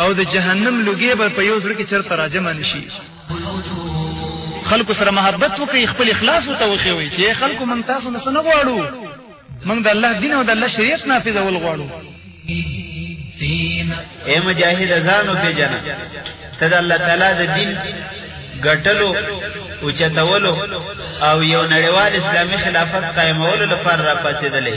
او د جهنم لوګې به په یو زړه کې چرته راجمع نشي خلکو سره محبت وکړي خپل اخلاص وته وخوي چې خلکو مونږ تاسو نه سن غواړو مونږ د الله دین او د الله شریعت نافذ ول غواړو اے مجاهد ازانو په جنا ته د الله تعالی د دین ګټلو او چتولو او یو نړیوال اسلامي خلافت قائمولو لپاره را پاتېدلې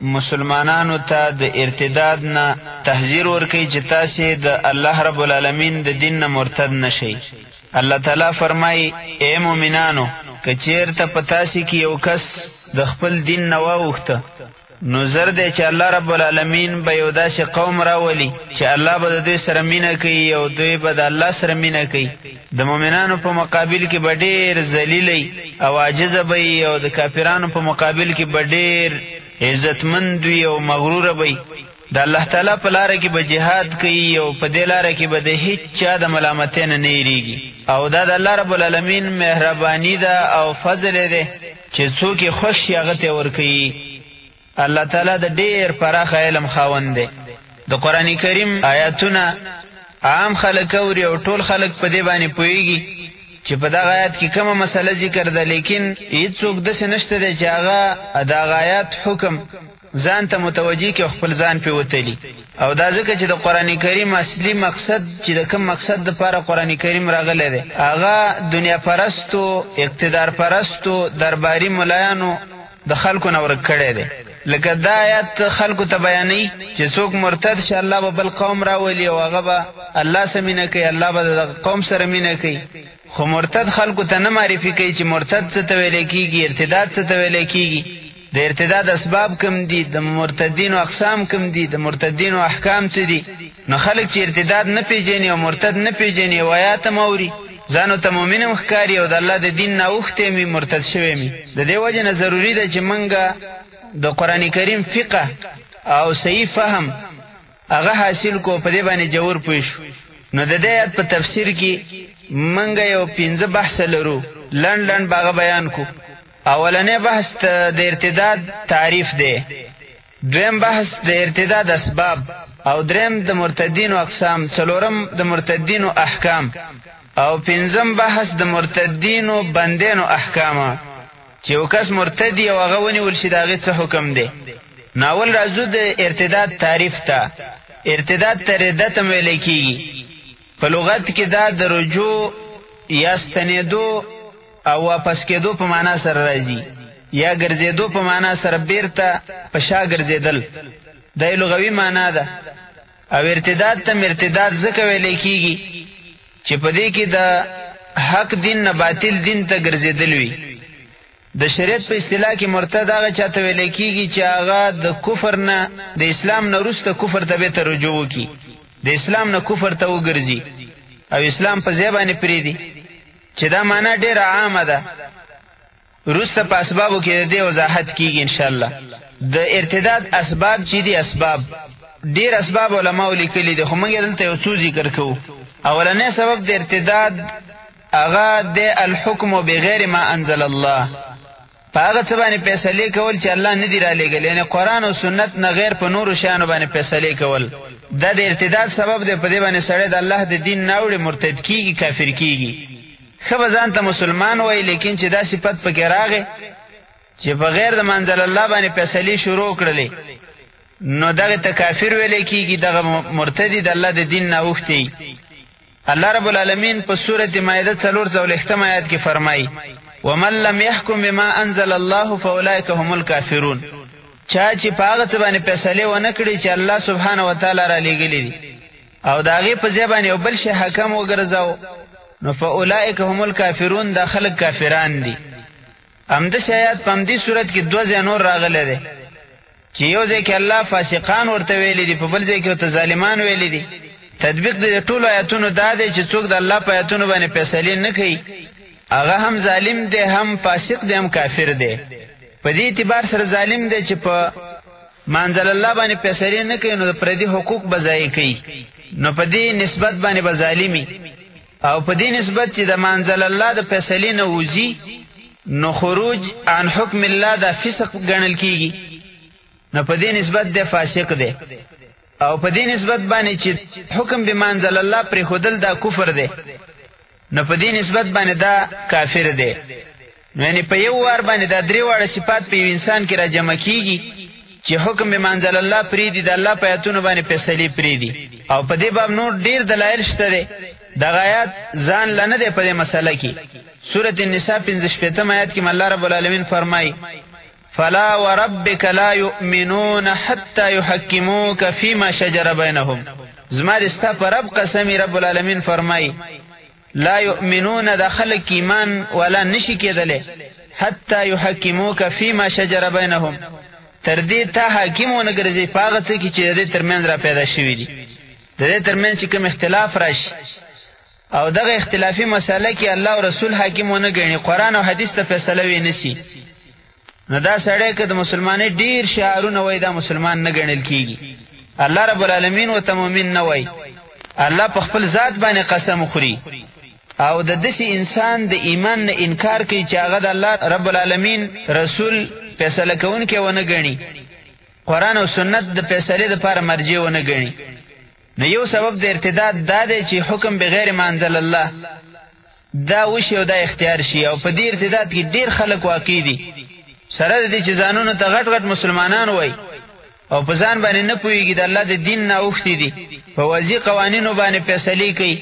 مسلمانانو ته د ارتداد نه تحذیر ورکوي چې تاسې د الله رب العالمین د دین نه مرتد نه شئ. الله تعالی فرمایي، اې مؤمنانو! که چېرته په تاسې کې یو کس د خپل دین نه واوښته، نو زر دی چې الله رب العالمین به یو داسې قوم راولي چې الله به د دوی سره مینه کوي او دوی به د الله سره مینه کوي، د مؤمنانو په مقابل کې به ډېر ذلیلی او عاجز به وي او د کافرانو په مقابل کې به ډېر عزتمند وي او مغرور به وي د الله تعالی په لاره کې به جهاد کوي او په دې لاره کې به د هیڅ چا د ملامتۍ نه نه یریږي او دا د الله رب العالمین مهرباني ده او فضل دی چې څوک یې خوښ شي هغه ته ورکوي الله تعالی د ډېر پراخ علم خاوند دی. د قرآن کریم آیاتونه عام خلک اوري او ټول خلک په دې باندې پوهېږي چې په دغه آیات کې کومه مسله ذکر ده لیکن هېڅوک داسې نشته دی چې هغه د هغه آیات حکم ځان ته متوجه کړي او خپل ځان پرې وتلي او دا ځکه چې د قرآن کریم اصلي مقصد چې د کوم مقصد دپاره قرآن کریم راغلی دی هغه دنیا پرستو اقتدار پرستو درباري ملایانو د خلکو نه ورک کړی دی لکه دا آیات ته خلکو ته بیانوي چې څوک مرتد شي الله به بل قوم راولي او هغه به الله سره مینه کوي الله به د دغه قوم سره مینه کوي خو مرتد خلکو ته نه معرفي کوي چې مرتد څه ته ویلی کیږي ارتداد څه ته ویلی کیږي د ارتداد اسباب کم دي د مرتدینو اقسام کم دي د مرتدینو احکام څه دي نو خلک چې ارتداد نه پیژني او مرتد نه پیژني او آیات هم اوري ځانو ته مؤمنم ښکاري او د الله د دين نه اوښتيم وي مرتد شويم وي د دې وجې نه ضروري ده چې مونږ د قرآن کريم فقه او صحيح فهم هغه حاصل کو په دې باندې جور پوه شو نو د دې آيات په تفسير کې مونږ يو پنځه بحث لرو لنډ لنډ باغه بيان کو اولنې بحث د ارتداد تعريف دی دویم بحث د ارتداد اسباب او دریم د مرتدینو اقسام څلورم د مرتدینو احکام او پنځم بحث د مرتدینو بندینو احکام چې یو کس مرتد یو هغه ونیول شي د هغې څه حکم دی نو اول راځو د ارتداد تعریف ته ارتداد ته ردت هم ویلی کېږي په لغت کې دا د رجوع یا ستنېدو او واپس کېدو په معنا سره راځي یا ګرځېدو په معنا سره بیرته په شا ګرځېدل دا یې لغوي معنا ده او ارتداد ته ارتداد ځکه ویل کېږي چې په دې کې د حق دین نه باطل دین ته ګرځېدل وي د شریعت په اصطلاح کې مرتد هغه چاته ویل کېږي چې هغه د کفر نه د اسلام نه وروسته کفر ته بېرته رجوع وکړي د اسلام نه کفر ته وګرځي او اسلام په ځای باندې پرېږدي چې دا معنا ډېره عامه ده روسته په اسبابو کې د دې وضاحت کیږي ان شاء الله د ارتداد اسباب چې دي اسباب ډېر اسباب علما لیکلي دي خو موږ دلته یو څو ذکر کوو اولنې سبب د ارتداد هغه د الحکم بغیر ما انزل الله په هغه څه باندې فیصلې کول چې الله نه دی را لېږلی یعنې قرآن او سنت نه غیر په نورو شیانو باندې فیصلې کول دا د ارتداد سبب دی په دې باندې سړی د الله د دین نه اوړي مرتد کیږي کافر کیږي ښه به ځان ته مسلمان وایي لیکن چې دا صفت پکې راغی چې په غیر د منزل الله باندې فیصلې شروع کړلې نو دغه ته کافر ویل کیږي دغه مرتدی د الله د دین نه اوښتی الله رب العالمین په سورة مائده څلور څلوېښتم آیات کې فرمایي ومن لم يحكم بما انزل الله فاولئک هم الکافرون چا چې په هغه څه باندې فیصلې ونه کړې چې الله سبحانه وتعالی را لېږلي دي او د هغې په ځای باندې یو بل شی حکم وګرځاو نو فاولئک هم الکافرون دا خلک کافران دي همداسې آیات په همدې صورت کې دوه ځای نور راغلی دی چې یو ځای کې الله فاسقان ورته ویلي دي په بل ځای کې ورته ظالمان ویلي دي تطبیق د ټولو آیاتونو دا دی چې څوک د الله په آیاتونو باندې فیصلې نه کوي هغه هم ظالم دی هم فاسق دی هم کافر دی په دې اعتبار سره ظالم دی چې په منزل الله باندې فیصلې نه کوي نو د پردي حقوق به ضایع کوي نو په دې نسبت باندې به ظالمي او په دې نسبت چې د مانزل الله د فیصلې نه وځي نو خروج عن حکم الله دا فسق ګڼل کیږي نو په دې نسبت د فاسق دی او په دې نسبت باندې چې حکم به مانزل الله پر خودل دا کفر دی نو په دې نسبت باندې دا کافر دی نو یعنې په یو وار باندې دا درې واړه صفات په یو انسان کې را جمع کېږي چې حکم بما انزل الله پرېږدي، د الله په ایتونو باندې فیصلې پرېږدي او په دې باب نور ډېر دلایل شته دی. دغه ایت ځان له نه دی په دې مسئله کې. سورة النساء پنځه شپېتم ایت کې هم الله رب العالمین فرمایي، فلا وربک لا یؤمنون حتی یحکموک فیما شجر بینهم زما دې ستا په رب قسم وي رب العالمین فرمایي، لا یؤمنون دا خلق ایمان والا نشی کېدلی حتی یحکموک فیما شجر بینهم تر دې تا حاکم ونه ګرځي په هغه څه کې چې د دې ترمنځ را پیدا شوي دي د دې ترمنځ چې کوم اختلاف راشي او دغه اختلافي مسله کې الله او رسول حاکم ونه ګڼي قرآن او حدیث ته فیصله وی نسی نو دا سړی که د مسلمانۍ ډیر شعارونه وای دا مسلمان نه ګڼل کیږي الله رب العالمین ورته مؤمن نه وای الله په خپل ذات باندې قسم خوري او د دسی انسان د ایمان نه انکار کوي چې هغه د الله رب العالمین رسول فیصله کوونکی ونه ګڼي قرآن او سنت د فیصلې دپاره مرجع ونه ګڼي نو یو سبب د ارتداد دا دی چې حکم بغیر ما انزل الله دا وشي او دا اختیار شي او په دې ارتداد کې ډیر خلک واقع دي سره د دې چې ځانونو ته غټ غټ مسلمانان وای او په ځان باندې نه پوهېږي د الله د دین نه اوښتي دي په وضعي قوانینو باندې فیصلې کوي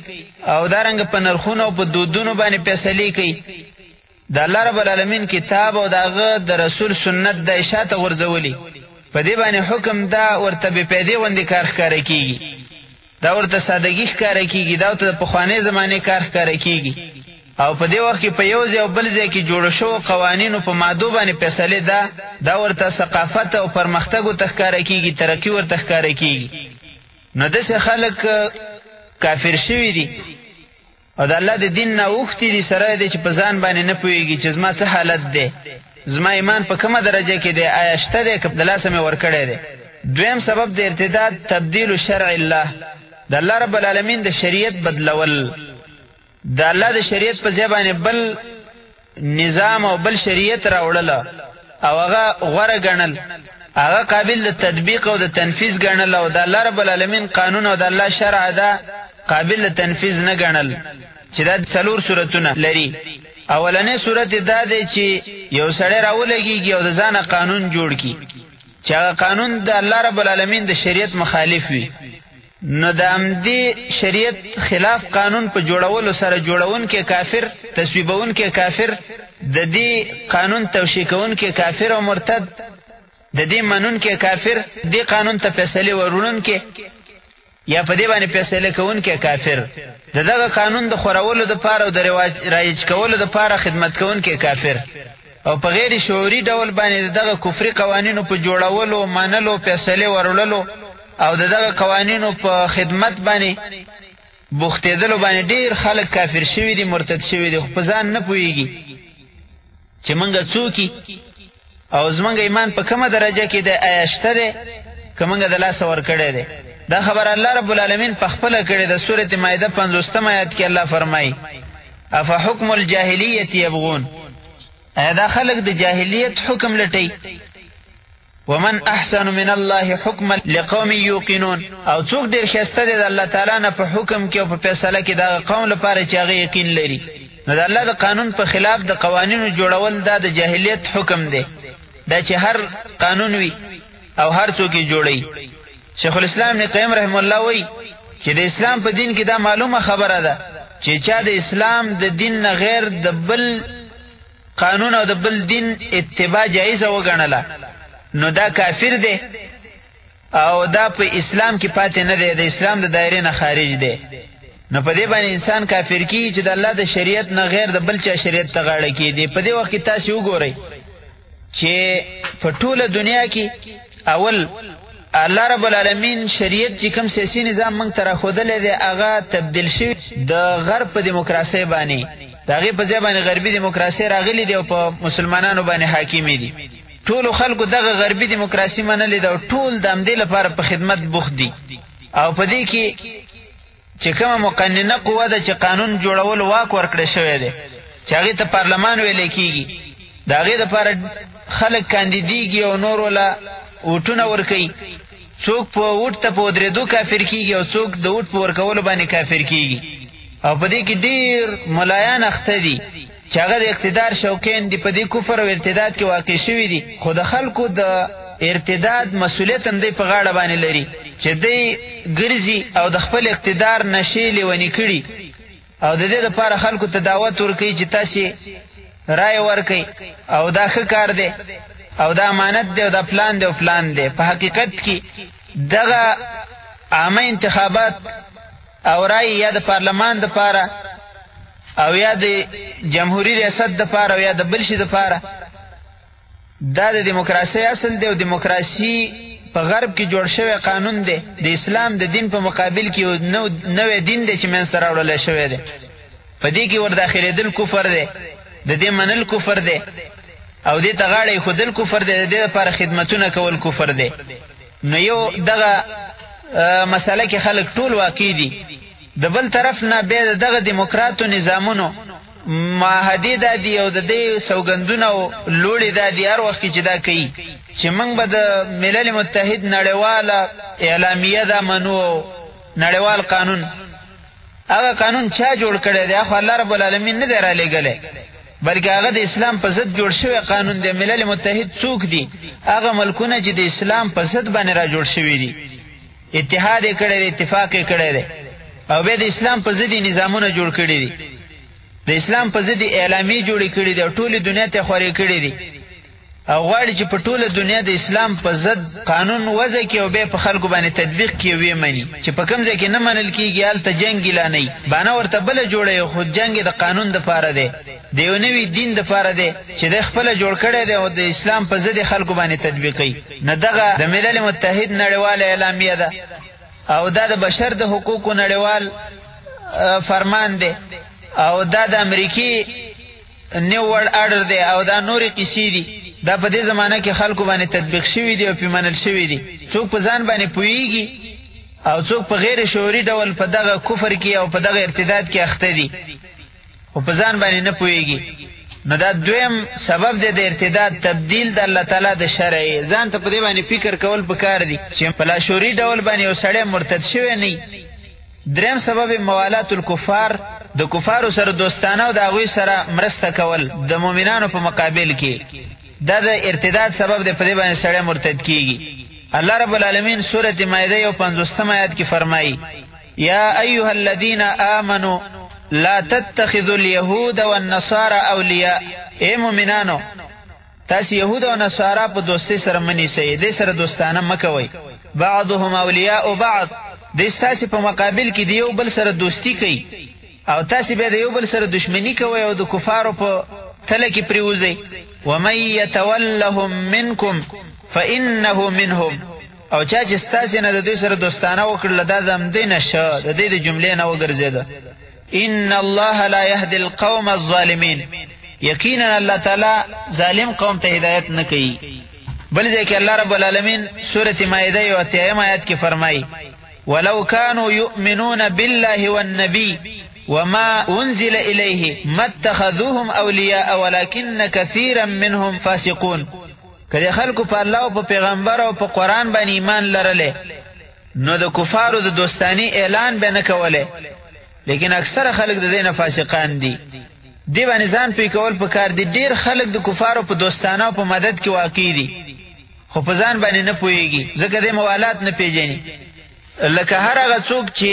او دارنګه په نرخونو او په دودونو باندې فیصلې کوي د الله رب العالمین کتاب او داغه د رسول سنت د اشاعت غرزولی په دې باندې حکم دا ورته به پیدې غوندې کار ښکار کیږي دا ورته سادهګي ښکار کیږي دا ته په خوانې زمانه کار ښکار کیږي او په دې وخت کې په یو ځای او بل ځای کې جوړ شو قوانینو په مادو باندې فیصله ده دا ورته ثقافت او پرمختګ او تخکار کیږي ترقی ورته ښکار کیږي نو دسه خلک کافر شوی دي او د الله د دین نه اوښتي دي سره دې چې په ځان باندې نه پوهېږي چې زما څه حالت دی زما ایمان په کومه درجه کې دی آیا شته دی که د لاسه مې ورکړی دی دویم سبب د ارتداد تبدیل شرع الله د الله رب العالمین د شریعت بدلول د الله د شریعت په ځای باندې بل نظام او بل شریعت راوړل او هغه غوره ګڼل هغه قابل د تطبیق او د تنفیذ ګڼل او د الله رب العالمین قانون او د الله شرع دا قابل د تنفیذ نه ګڼل چې دا څلور صورتونه لري اولنې صورت دا دی چې یو سړی راولګيږي او د ځانه قانون جوړ کی چې هغه قانون د الله رب العالمین د شریعت مخالف وي نو د همدې شریعت خلاف قانون په جوړولو سره جوړونکی کافر، تصویبونکی کافر، د دې قانون توشیح کوونکی کافر او مرتد، د دې منونکی کافر، دې قانون ته فیصلې وروړونکی یا په دې باندې فیصله کوونکی کافر، د دغه قانون د خورولو دپاره او د رایج کولو دپاره خدمت کوونکی کافر. او په غیر شعوري ډول باندې د دغه کفري قوانینو په جوړولو، منلو، فیصلې وروړلو او د دغه قوانینو په خدمت باندې بوختېدلو باندې ډېر خلک کافر شوي دي، مرتد شوي دي، خو په ځان نه پوهېږي چې موږ څوک یي او زموږ ایمان په کومه درجه کې دی، ایا شته دی که موږ د لاسه ورکړی دی؟ دا خبره الله رب العالمین پخپله کړې ده، سورت مائده پنځوستم آیت کې الله فرمایي. افحکم الجاهلیت یبغون ایا دا خلق د جاهلیت حکم لټی ومن احسن من الله حکما لقوم یوقنون او څوک ډیر خسته دی د الله تعالی نه په حکم کې او په فیصله کې دا قوم لپاره چې هغه یقین لري نو د الله د قانون په خلاف د قوانینو جوړول دا د جاهلیت حکم دی دا چې هر قانون وي او هر څوک یې جوړوي شیخ الاسلام ابن قیم رحم الله وی چې د اسلام په دین کې دا معلومه خبره ده چې چا د اسلام د دین نه غیر د بل قانون او د بل دین اتباع جایز وګڼله نو دا کافر دی او دا په اسلام کې پاتې نه دی د اسلام د دایره نه خارج دی نو په دې باندې انسان کافر کی چې د الله د شریعت نه غیر د بل چا شریعت ته غاړه کیدی په دې وخت کې تاسو وګورئ چې په ټوله دنیا کې اول الله رب العالمین شریعت چې کوم سیاسي نظام موږ ته راښودلی دی هغه تبدیل شوی د غرب په دیموکراسۍ باندې د هغې په ځای باندې غربي دیموکراسۍ راغلي دي او په مسلمانانو باندې حاکمې دي ټولو خلکو دغه غربي دیموکراسي منلې ده او ټول د همدې لپاره په خدمت بوخت دي او په دې کې چې کومه مقننه قوه ده چې قانون جوړولو واک ورکړی شوی دی چې هغې ته پارلمان ویلی کیږي د هغې دپاره خلک کاندیدیږي او نورو له ووټونه ورکوي څوک په ووټ ته په ودرېدو کافر کیږي او څوک د ووټ په ورکولو باندې کافر کیږي او په دې کې ډېر ملایان اخته دي چې هغه د اقتدار شوقین دي په دې کفر او ارتداد کې واقع شوي دي خو د خلکو د ارتداد مسولیت هم دی په غاړه باندې لري چې دی ګرځي او د خپل اقتدار نشې لیونی کړي او د دې لپاره خلکو ته دعوت ورکوي چې تاسو رای ورکړئ او دا ښه کار دی او دا امانت دی او دا پلان دی او پلان دی په حقیقت کې دغه عامه انتخابات او رای یا د پارلمان د پاره او یا د جمهوری ریاست د پاره او یا د بل شي د پاره دا د دیموکراسي اصل دی او دیموکراسي په غرب کې جوړ شوی قانون دی د اسلام د دین په مقابل کې نو نوې دین دی چې منځته راوړل شوی دی په دې کې ور داخلېدل کفر دی د دې منل کفر دی او دې ته غاړه ایښودل کفر دی د دې لپاره خدمتونه کول کفر دی نو یو دغه مسله کې خلک ټول واقع دي د بل طرف نه بیا د دغه دیموکراتو نظامونو معاهدې دا دي او د دې سوګندونه او لوړې دا دي هر وخت کې چې دا کوي چې موږ به د ملل متحد نړیواله اعلامیه دا منو او نړیوال قانون هغه قانون چا جوړ کړی دی خو الله رب العالمین نه دی رالیږلی بلکه هغه د اسلام په ضد جوړ شوی قانون دی ملل متحد څوک دي هغه ملکونه چې د اسلام په ضد باندې را جوړ شوی دي اتحاد یې کړی دی اتفاق یې کړی دی او بیا د اسلام په ضد نظامونه جوړ کړي دي د اسلام په ضد اعلامیې جوړې کړي دي او ټولې دنیا ته خورې کړي دي او غواړي چې په ټوله دنیا د اسلام په ضد قانون وضع کړي او بیا یې په خلکو باندې تطبیق کړي او ویې مني چې په کوم ځای کې نه منل کېږي هلته جنګ اعلانوي، بانه ورته بله جوړوي خو جنګ یې د قانون لپاره دی، د یو نوي دین لپاره دی چې دی خپله جوړ کړی دی او د اسلام په ضد یې خلکو باندې تطبیقوي. نو دغه د ملل متحد نړیواله اعلامیه ده او دا د بشر د حقوقو نړیوال فرمان دی او دا د امریکې، نیو ورلډ آرډر دی او دا نورې قیصې دي دا په دې زمانه کې خلکو باندې تطبیق شوي دي او پې منل شوي دي څوک په ځان باندې پوهیږي او څوک په غیر شعوري ډول په دغه کفر کې او په دغه ارتداد کې اخته دي او په ځان باندې نه پوهیږي نو دا دویم سبب دی د ارتداد تبدیل د الله تعالی د شرع ځان ته په دې باندې فکر کول پکار دي چې په لاشوري ډول باندې یو سړی مرتد شوی نه دریم سبب یې موالات الکفار، د کفارو سره دوستانه او د هغوی سره مرسته کول د مؤمنانو په مقابل کې، دا د ارتداد سبب دی، په دې باندې سړی مرتد کېږي. الله رب العالمین سورة مائده یو پنځوستم آیات کې فرمایي، یا ایها الذین آمنوا لا تتخذوا الیهود والنصاری اولیاء، ای مؤمنانو! تاسې یهود او نصارا په دوستۍ سره مه نیسئ، دې سره دوستانه مه کوئ، بعضهم اولیاء بعض، دوی ستاسې په مقابل کې د یو بل سره دوستي کوي او تاسې بیا د یو بل سره دښمني کوئ او د کفارو په تله کې پرېوځئ، ومن یتولهم منکم فانه منهم، او چا چې ستاسې نه د دوی سره دوستانه وکړله دا د همدوی نه شه، د دې د جملې نه وګرځېده. ان الله لا يهدي القوم الظالمين یقینا الله تعالی ظالم قوم ته هدایت نه کوي بل ځکه الله رب العالمین سوره مائده یو اتیم آیات کې فرمایي ولو كانوا يؤمنون بالله والنبي وما انزل اليه ما اتخذوهم اولياء ولكن كثيرا منهم فاسقون کله خلکو په الله او په پیغمبر او په قران باندې ایمان لرله نو د کفارو د دوستانی اعلان به نه کوله لیکن اکثره خلک د دینه فاسقان دي دی باندې ځان پی کول په کار دي ډیر خلک د کفارو په دوستانه او په مدد کې واقع دي خو په ځان باندې نه پويږي ځکه د موالات نه پیژني لکه هر هغه څوک چې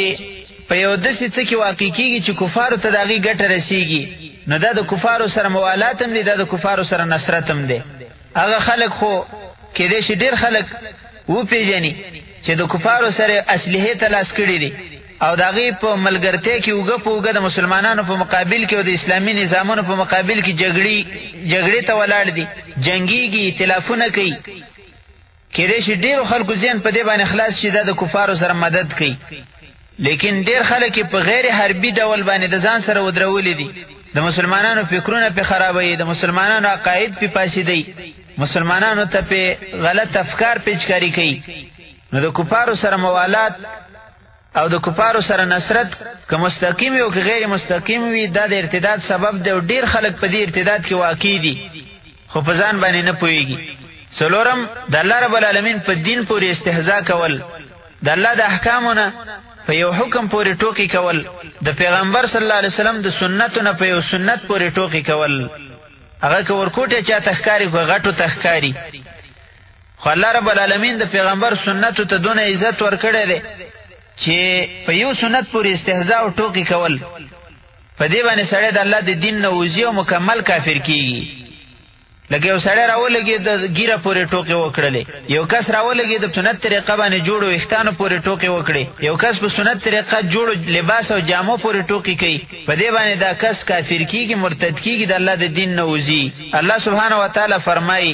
په یو داسې څه کې واقع کیږي چې کفارو ته د هغې ګټه رسیږي نو دا د کفارو سره موالات هم دی دا د کفارو سره نصرت هم دی هغه خلک خو کېدای شي ډېر خلک وپېژني چې د کفارو سره یې اسلحې ته لاس کړي دي او د هغوی په ملګرتیا کې اوږه په اوږه د مسلمانانو په مقابل کې او د اسلامي نظامونو په مقابل کې جګړې جګړې ته ولاړ دي، جنګېږي، ایتلافونه کوي. کېدای شي ډېرو خلکو ذهن په دې باندې خلاص شي دا د کفارو سره مدد کوي لیکن ډېر خلک یې په غیر حربي ډول باندې د ځان سره ودرولي دي د مسلمانانو فکرونه پې خرابوي د مسلمانانو عقاید پې فاسدوي مسلمانانو ته پې غلط افکار پیچکاري کوي نو د کفارو سره موالات او د کفارو سره نصرت که مستقیم وي او که غیر مستقیم وي دا د ارتداد سبب دی او ډیر خلک په دې ارتداد کې واقع دي خو په ځان باندې نه پوهیږي څلورم د الله رب العالمین په دین پورې استهزا کول د الله د احکامو نه په یو حکم پورې ټوکی کول د پیغمبر صلی الله علیه وسلم د سنتو نه په یو سنت پورې ټوکی کول هغه که ورکوټه چا تخکاری کو غټو تخکاری خو الله رب العالمین د پیغمبر سنتو ته دونه عزت ورکړی دی چې په یو سنت پورې استهزاء او ټوکی کول په دې باندې سړی د الله د دین نه وځي او مکمل کافر کیږي لکه یو سړی راولګي د ګیره پورې ټوکې وکړلې یو کس راولګي د سنت طریقه باندې جوړو وختانو پورې ټوکې وکړي یو کس په سنت طریقه جوړو لباس او جامو پورې ټوکې کوي په دې باندې دا کس کافر کیږي مرتد کیږي د الله د دین نه وځي الله سبحانه وتعالی فرمایي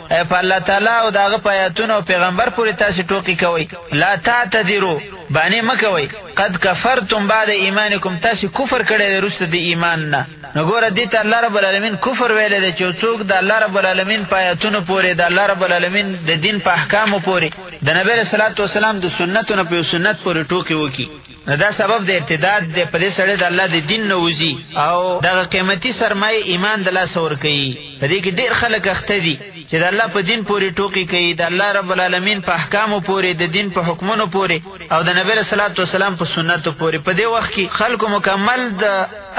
ایا په الله تعالی او د هغه په آیاتونو او پیغمبر پورې تاسې ټوقې کوئ؟ لا تعتذرو، بانې مه کوئ، قد کفرتم بعد ایمانکم، تاسې کفر کړی دی وروسته د ایمان نه. نو ګوره دې ته الله رب العلمین کفر ویلی دی چې یو څوک د الله رب العلمین په آیاتونو پورې، د الله رب العلمین د دین په احکامو پورې، د نبي علیه الصلوة والسلام د سنتو نه په یو سنت پورې ټوقې وکړي. نو دا سبب د ارتداد دی، په دې سړی د الله د دین نه وځي او دغه قیمتي سرمایه ایمان د لاسه ورکوي، په دې کې ډېر خلک اخته دي چې د الله په دین پورې ټوقې کوي، د الله رب العالمین په احکامو پورې، د دین په حکمونو پورې او د نبي علیه صلات و سلام په سنتو پورې، په دې وخت کې خلکو مکمل د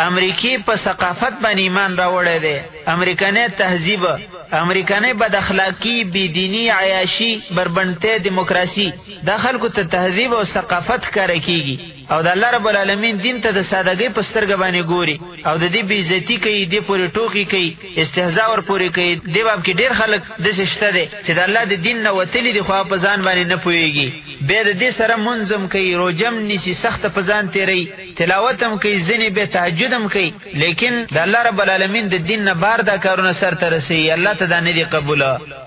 امریکې په ثقافت باندې ایمان راوړی دی، امریکنی تهذیب، امریکنۍ بد اخلاقي، بې دیني، عیاشي، بربنډتیا، دیموکراسي. دا خلکو ته تهذیب او ثقافت ښکاره کېږي او د الله رب العالمین دین ته د سادګۍ په سترګه باندې ګوري او د دې بې عزتي کوي، دې پورې ټوکې کوي، استهزا ورپورې کوي. دې باب کې ډېر خلک داسې شته دی چې د الله د دین نه وتلي دي خو هغه په ځان باندې نه پوهېږي. بیا د دې سره لمونځ هم کوي، روژه هم نیسي، سخته په ځان تېروي، تلاوت هم کوي، ځینې بیا تهجد هم کوي، لیکن د الله رب العالمین د دین نه بهر دا کارونه سرته رسوي، الله ته دا نه دي قبول.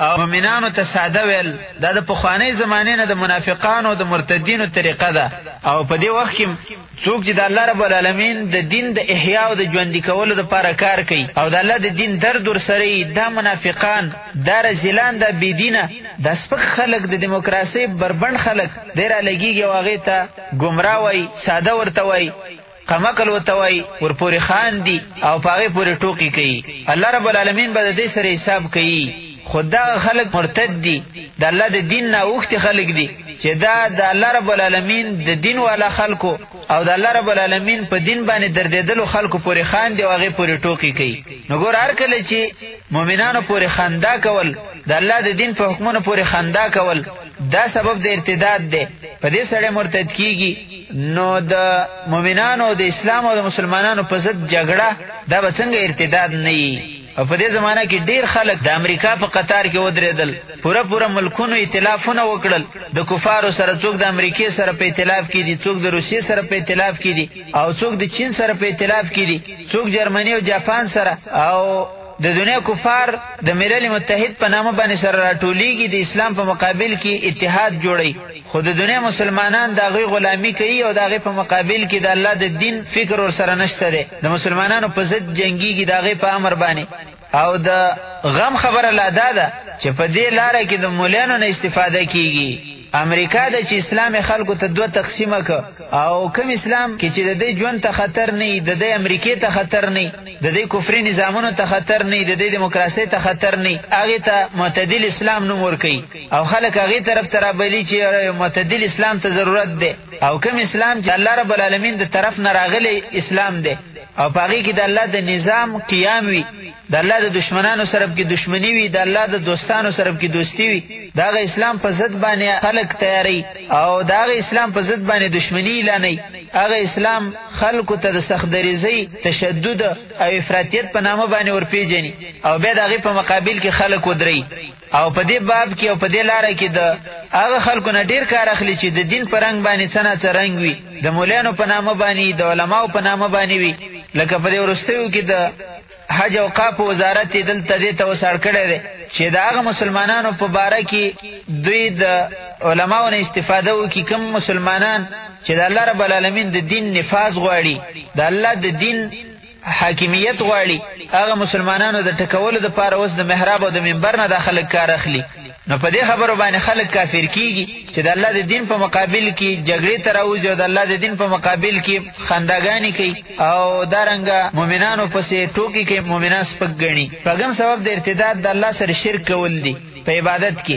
او مؤمنانو ته ساده ویل دا د پخوانۍ زمانې نه د منافقانو او د مرتدینو طریقه ده، او په دې وخت کې څوک چې د الله رب العالمین د دین د احیا او د ژوندي کولو لپاره کار کوي او د الله د دین درد ورسره وي دا منافقان، دا رذیلان، دا بې دینه، دا سپک خلک، د دیموکراسۍ بربنډ خلک دی رالګېږي او هغې ته ګمراه وایي، ساده ورته وایي. قمقل ورته وايي، ورپورې خاندي او په هغې پورې ټوکې کوي، الله رب العالمين به د دې سره حساب کوي، خو دغه خلک مرتد دي، د الله د دين نه اوښتي خلک دي، چې دا د الله رب العالمين د دين والا خلکو او د الله رب العالمين په دين باندې دردېدلو خلکو پورې خاندي او هغې پورې ټوکې کوي، نو ګوره هر کله چې مؤمنانو پورې خندا کول د الله د دين په حکمونو پورې خندا کول، دا سبب د ارتداد دی په دې سړی مرتد کیږي نو د مؤمنانو د اسلام او د مسلمانانو په ضد جګړه دا به څنګه ارتداد نه وي او په دې زمانہ کې ډیر خلک د امریکا په قطار کې ودرېدل پوره پوره ملکونو ائتلافونه وکړل د کفارو سره څوک د امریکې سره په ائتلاف کې دي څوک د روسیې سره په ائتلاف کې دي او څوک د چین سره په ائتلاف کې دي څوک جرمني او جاپان سره او د دنیا کفار د ملل متحد په نامه باندې سره راټولیږي د اسلام په مقابل کې اتحاد جوړي خو د دنیا مسلمانان د هغوی غلامي کوي او د هغې په مقابل کې د الله د دین فکر ورسره نشته دی د مسلمانانو په ضد جنګیږي د هغې په امر باندې او د غم خبره لا دا ده چې په دې لاره کې د مولیانو نه استفاده کیږي امریکا ده چې اسلام یې خلکو ته دوه تقسیمه که او کوم اسلام کې چې د دی ژوند ته خطر نه وي، د دی امریکې ته خطر نه وي، د دی کفري نظامونو ته خطر نه وي، د دی دموکراسۍ ته خطر نه وي، هغې ته معتدل اسلام نوم ورکوي او خلک هغې طرف ته رابلي چې یاره یو معتدل اسلام ته ضرورت دی او کوم اسلام چې د الله رب العالمین د طرف نه راغلی اسلام دی او په هغې کې د الله د نظام قیام وي، د الله د دشمنانو سره به کې دشمني وي د الله د دوستانو سره به کې دوستي وي د هغه اسلام په ضد باندې خلک تیاري او د هغه اسلام په ضد باندې دشمني اعلانوي هغه اسلام خلکو ته د سخت دریزۍ تشدد او افراطیت په نامه باندې ورپېژني او بیا د هغې په مقابل کې خلک ودري او په دې باب کې او په دې لاره کې د هغه خلکو نه ډېر کار اخلي چې د دین په رنګ باندې څه نا څه رنګ وي، د مولانو په نامه باندې، د علماو په نامه باندې وي، لکه په دې وروستیو کې د حج او قاف وزارت یې دلته دې ته اوس اړ کړی دی چې د هغه مسلمانانو په باره کې دوی د علماو نه استفاده وکړي کوم مسلمانان چې د الله رب العالمین د دین نفاذ غواړي د الله د دین حاکمیت غواړي هغه مسلمانانو د ټکولو د پاره اوس د محراب او د منبر نه دا خلک کار اخلي نو په دې خبرو باندې خلک کافر کیږي چې د الله د دین په مقابل کې جګړې ته راوځي او د الله د دین په مقابل کې خنداګانې کوي او دا رنګه مؤمنانو پسې ټوکی کوي مؤمنان سپک ګڼي په کوم سبب د ارتداد د الله سره شرک کول دي په عبادت کې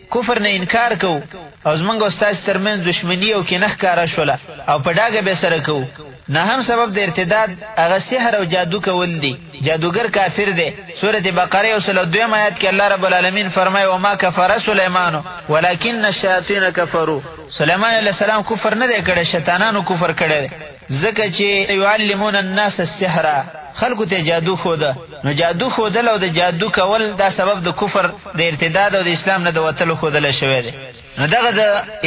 کفر نه انکار کوو او زمونږ او ستاسې ترمنځ دشمني او کینه ښکاره شوله او په ډاګه به سره کوو نهم سبب د ارتداد هغه سحر او جادو کول دي جادوګر کافر دی سورة بقره یو سل او دویم آیات کې الله رب العالمین فرمایي وما کفر سلیمان ولکن الشیاطین کفروا سلیمان علیه السلام کفر نه دی کړی شیطانانو کفر کړی دی ځکه چې يعلمون الناس السحر خلکو ته جادو ښوده نو جادو ښودل او د جادو کول دا سبب د کفر د ارتداد او د اسلام نه د وتلو ښودل شوی دی نو دغه د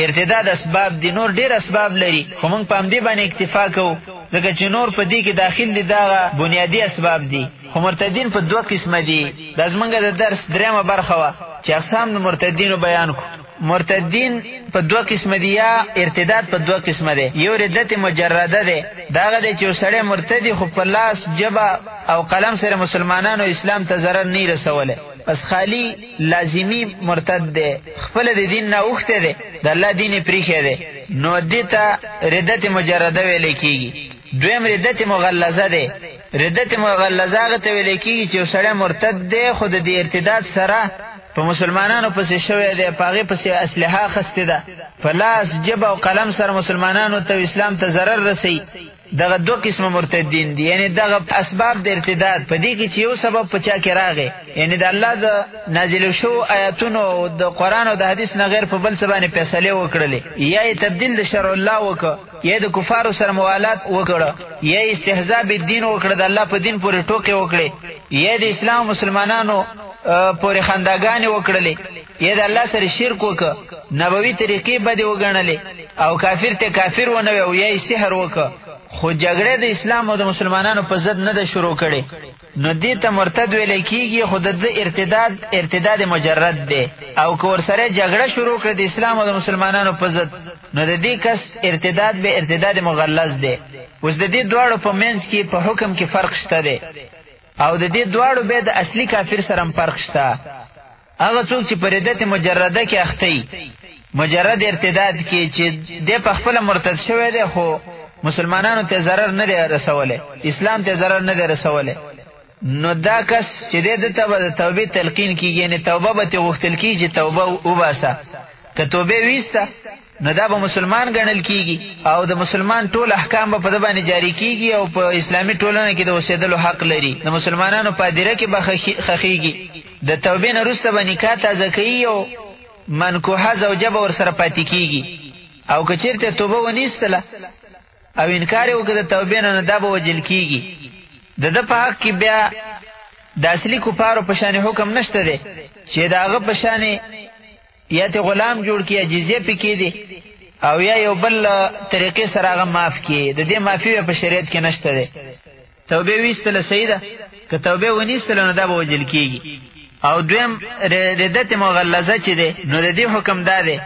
ارتداد اسباب دي نور ډیر اسباب لري خو موږ په همدې باندې اکتفا کوو ځکه چې نور په دې کې داخل دي دغه بنیادي اسباب دي خو مرتدین په دوه قسمه دي دا زمونږ د درس دریمه برخه وه چې اقسام د مرتدینو بیان کړو مرتدین په دوه قسمه دي یا ارتداد په دوه قسمه دی یو ردت مجرده دی دا هغه دی چې یو سړی مرتد وي خو په لاس، ژبه او قلم سره مسلمانانو او اسلام ته ضرر نه رسولی بس خالي لازمي مرتد دی خپله د دین نه اوښتی دی د الله دین یې پریښی دی نو دې ته ردت مجرده ویل کیږي دویم ردت مغلظه دی ردت مغلظه هغه ته ویل کیږي چې یو سړی مرتد دی خو د دې ارتداد سره په مسلمانانو پسې شوی دی په هغې پسې اسلحه اخیستې ده په لاس ژبه او قلم سره مسلمانانو ته او اسلام ته ضرر رسوي دغه دوه قسمه مرتدین دي یعنې دغه اسباب د ارتداد په دې کې چې یو سبب په چا کې راغی یعنې د الله د نازلو شوو ایاتونو او د قرآن او د حدیث نه غیر په بل څه باندې فیصلې وکړلې یا یې تبدیل د شرع الله وکړ یې د کفارو سره موالات وکړه، یې استهزاء بالدین وکړه، د الله په دین پورې ټوکې وکړې، یې د اسلام او مسلمانانو پورې خنداګانې وکړلې، یې د الله سره شرک وکړ، نبوي طریقې بدې وګڼلې او کافر ته کافر ونه ویل او یا یې سحر وکړ، خو جګړه د اسلام او د مسلمانانو په ضد نه ده شروع کړې. نو دې ته مرتد ویل کیږي خو د ده ارتداد ارتداد مجرد دی او که ورسره جګړه شروع کړي د اسلام او د مسلمانانو په ضد نو د دې کس ارتداد به ارتداد مغلظ دی اوس د دې دواړو په منځ کې په حکم کې فرق شته دی او د دې دواړو بیا د اصلي کافر سره هم فرق شته هغه څوک چې په ردت مجرده کې اخته وي، مجرد ارتداد کې، چې دی په خپله مرتد شوی دی خو مسلمانانو ته ضرر نه دی رسولی، اسلام ته ضرر نه دی رسولی، نو دا کس چې دی ده ته به د توبې تلقین کېږي، یعنې توبه به ترې غوښتل کېږي چې توبه وباسه، که توبه یې ویسته، نو دا به مسلمان ګڼل کېږي او د مسلمان ټول احکام به په ده باندې جاري کېږي او په اسلامي ټولنه کې د اوسېدلو حق لري، د مسلمانانو په هدیره کې به ښخېږي. د توبې نه وروسته به نکاح تازه کوي او منکوحه زوجه به ورسره پاتې کیږي او که چیرته توبه ونه ایستله او انکار یې وکړ د توبې نه نو دا به وژل کیږي د ده په حق کې بیا د اصلي کفارو په شان حکم نشته دی چې د هغه په شان یا ته غلام جوړ کړي جزیه پې کېدي او یا یو بل له طریقې سره هغه معاف کړي د دې معافي بیا په شریعت کې نشته دی توبه ویستله صحیح ده که توبه ونیستله نو دا به وژل کېږي او دویم ردت مغلظه چې دی نو د دې حکم دا دی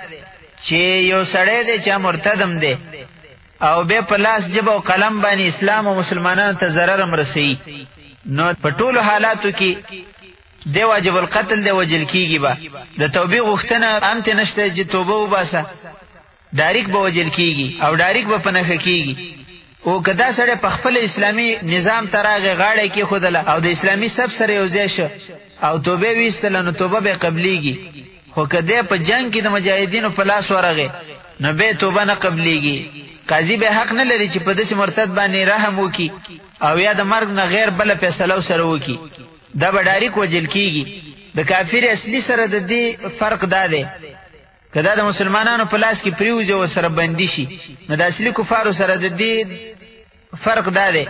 چې یو سړی دی چې مرتد هم دی او بیا په لاس ژبه او قلم باندې اسلام او مسلمانانو ته ضرر هم رسوي نو په ټولو حالاتو کې دی واجب القتل دی وجل کیږي به د توبې غوښتنه هم ته نشته چې توبه وباسه ډایرک به وجل کیږي او ډایرک به پنهخه کیږي او کدا سره په خپل اسلامي نظام تراغه غاړه کې خودله او د اسلامي سب سره یو ځای شه او توبه ویستل نو توبه به قبليږي خو کدا په جنگ کې د مجاهدینو په لاس ورغه نو به توبه نه قبليږي قاضي به حق نه لري چې په داسې مرتد باندې رحم وکي او یا د مرګ نه غیر بل فیصله سره وکي دا به ډاریک وجل کیږي د کافر اصلي سره د دې فرق دا دی که دا د مسلمانانو په لاس کې پریوځي او سره بندي شي نو د اصلي کفارو سره د دې فرق دا دی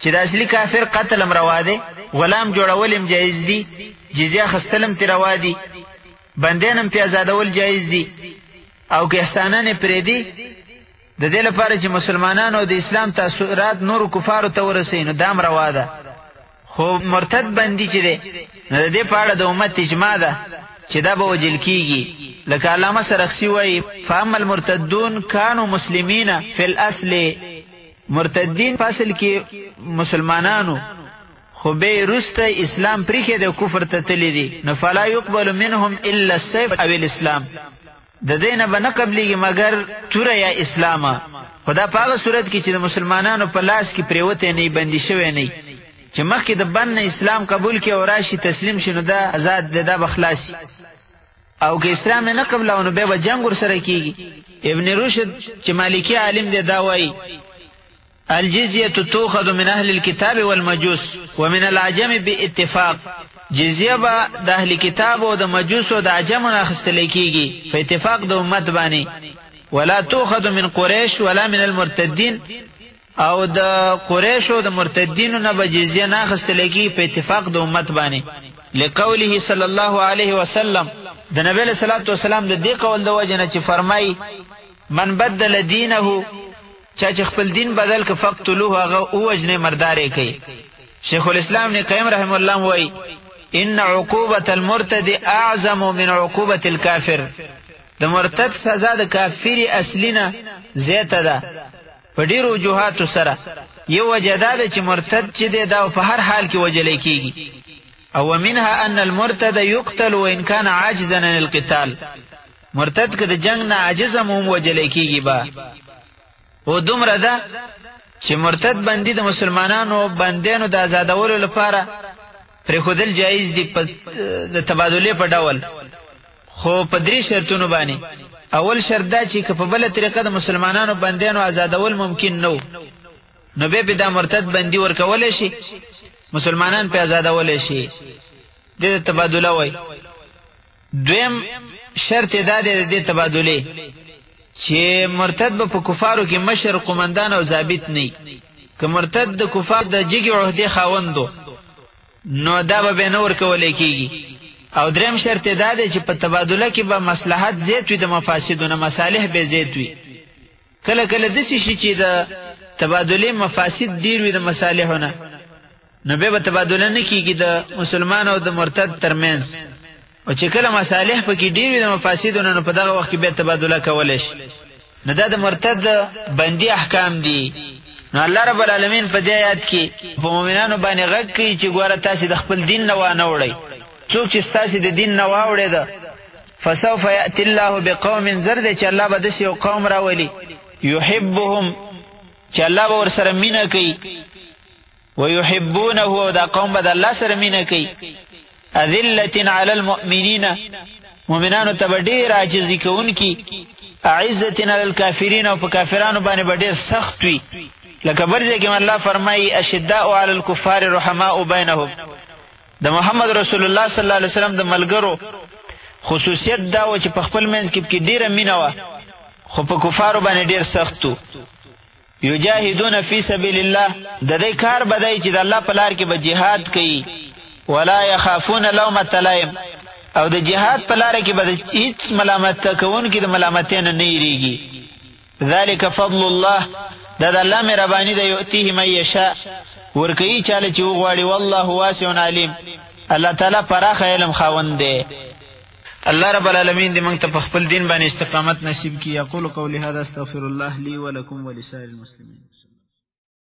چې د اصلي کافر قتل هم روا دی غلام جوړول هم جایز دي جزیه اخیستل هم ترې روا دي بندیان هم پرې ازادول جایز دي او که احسانان یې پرېږدي د دې لپاره چې مسلمانان او د اسلام تاثیرات نور کفارو ته ورسي نو دام روا ده خو مرتد بندي چې ده نو د دې په اړه د امت اجماع ده چې دا به وجل کیږي لکه علامه سرخسی وایي فاما المرتدون کانوا مسلمین فی الاصل مرتدین فاصل کې مسلمانانو خو به رسته اسلام پریخه د کفر ته تللی دي نو فلا يقبل منهم الا السيف او الاسلام د دې نه به نه قبلېږي مګر توره یا اسلامه خو دا په هغه صورت کې چې د مسلمانانو په لاس کې پریوتی نه بندي شوی نه چې مخکې د بند نه اسلام قبول کې او راشي تسلیم شي نو دا آزاد دی دا به خلاصي او که اسلام نه قبلونه به به جنگ ور سره کیږي ابن رشد چې مالکی عالم دی دا وایي الجزیة توخذ من اهل الکتاب والمجوس ومن العجم بی اتفاق، جزیه به د اهل کتابو او د مجوسو د عجمو نه اخستل کیږي په اتفاق د امت باندې، ولا توخذ من قریش ولا من المرتدین او د قریشو او د مرتدینو نه به جزیه نه اخستل کیږي په اتفاق د امت باندې، لقوله صلی الله علیه وسلم، د نبی علیه الصلوة والسلام د دې قول د وجې نه چې فرمایي، من بدل دینه، چا چې خپل دین بدل که فقتلوه هغه ووجنې مردار یې کړئ شیخ الاسلام ابن قیم رحم الله وایي ان عقوبت المرتد اعظم من عقوبت الكافر د مرتد سزا د کافر اصلي نه زیاته ده په ډیرو وجوهاتو سره یو وجه دا ده چې مرتد چې دی دا په هر حال کې وجلی کیږي او منها ان المرتد يقتل وان كان عاجزا عن القتال مرتد که د جنګ نه عاجز هم هم وجلی کیږي با او دومره ده چې مرتد بندي د مسلمانانو بندیانو د آزادولو لپاره پرېښودل جایز دي د تبادلې په ډول خو په درې شرطونو باندې اول شرط دا چې که په بله طریقه د مسلمانانو بندیانو آزادول ممکن نه و نو بیا به دا مرتد بندي ورکولی شي مسلمانان پې آزادولی شي دې ته تبادله وایي دویم شرط یې دا دی د دې تبادلې چې مرتد به په کفارو کې مشر قومندان او ضابط نه وي که مرتد د کفار د جګې عهدې خاوند و نو دا به بیا نه ورکولی کېږي او دریم شرط یې دا دی چې په تبادله کې به مصلحت زیات وي د مفاسدو نه مصالح به زیات وي کله کله داسې شي چې د تبادلې مفاسد ډېر وي د مصالحو نه نو به تبادله نه کیږي د مسلمان او د مرتد ترمنځ او چې کله مصالح پکې ډیر وي د مفاسد نه په دغه وخت کې به تبادله کول شي نه دا د مرتد بندي احکام دي نو الله رب العالمین په دې آیات کې په مؤمنانو باندې غږ کوي چې ګوره تاسو د خپل دین نه وانه وړئ څوک چې تاسو د دین نه واوړې ده فسوف یأتی الله بقوم زرد چې الله به داسې یو قوم راولي یحبهم چې الله به ورسره مینه کوي ويحبونه او دا قوم به د الله سره مینه کوي اذلت علی المؤمنین مؤمنانو ته به ډېر عاجزي کوونکي عزت علی الکافرین او په کافرانو باندې به ډېر سخت وي لکه بل ځای کې الله فرمایي اشداء علی الکفار رحماء بینهم د محمد رسول الله صلی الله علیه وسلم د ملګرو خصوصیت دا و چې په خپل منځ کې ډېره مینه وه خو په کفارو باندې ډېر سخت و یجاهدون فی سبیل الله د دې کار به دی چې د الله په لار کې به جهاد کوي ولا یخافون لومة لائم او د جهاد په لار کې به هیڅ ملامت کوونکي د ملامتۍ نه نه یریږي ذلک فضل الله دا د الله مهرباني ده یؤتیه من یشاء ورکوي چاله چې وغواړي والله واسع علیم الله تعالی پراخه علم خاوند دی الله رب العالمين دې موږ ته په خپل دين باندې استقامت نصيب کړي اقول قولي هذا استغفر الله لي ولكم ولسائر المسلمين